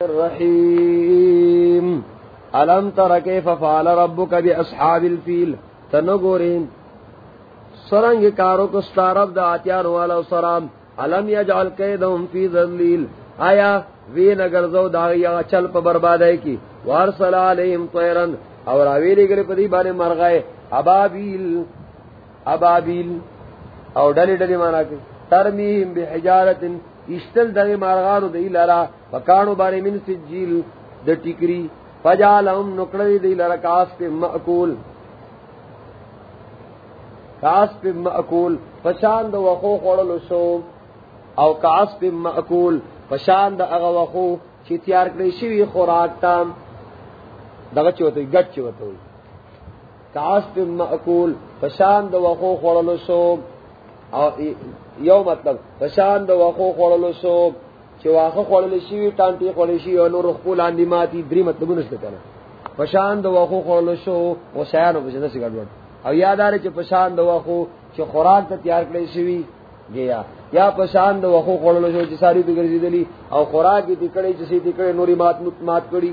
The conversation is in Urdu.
الرحیم علم تر کیف فعل ربک بی اصحاب الفیل تنگورین سرنگ کارو کستا رب دا آتیان والا سرام. علم یجعل قیدهم فی ذلیل آیا وی نگر زو داغی چل پا بربادائی کی؟ وارسل علیہم طیرن. اور آویلی گلی پا دی بانے مرغائے. ابابیل. ابابیل. او ڈلی ڈلی مانا کی. ترمیہم بحجارت اشتل دغی مارغانو دی لرا فکانو بانی من سجیل د ٹکری فجالهم نکڑی دی لرا کاس پی مأکول۔ کاس پی مأکول فشان د وخو خوڑلو شو۔ او کاس پی مأکول فشان د اغا وخو چی تیار کری شوی خوراک تام۔ دغا چوتوی، گٹ چوتوی۔ کاس پی مأکول فشان د وخو خوڑلو شو۔ او یو مطلب پشان د واخو خړلو سو چې واخو خړلې شي ټانټي خړلې شي او نور خپل اندی ماتي درې مطلب نشته کنه. پشان د واخو خړلو سو او شایانو په څه ګډوډ. او یادار چې پشان د واخو چې خوراک ته تیار کړی شي گیا یا پشان د واخو خړلو سو چې ساری دګرځېدلی او خوراک دې کړي چې سې دې کړي نوري مات مات کړي.